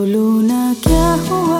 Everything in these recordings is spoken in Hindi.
बोलो ना क्या हुआ?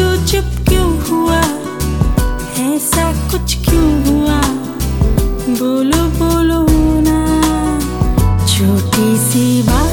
तू चुप क्यों हुआ? ऐसा कुछ क्यों हुआ? बोलो बोलो ना। छोटी सी बात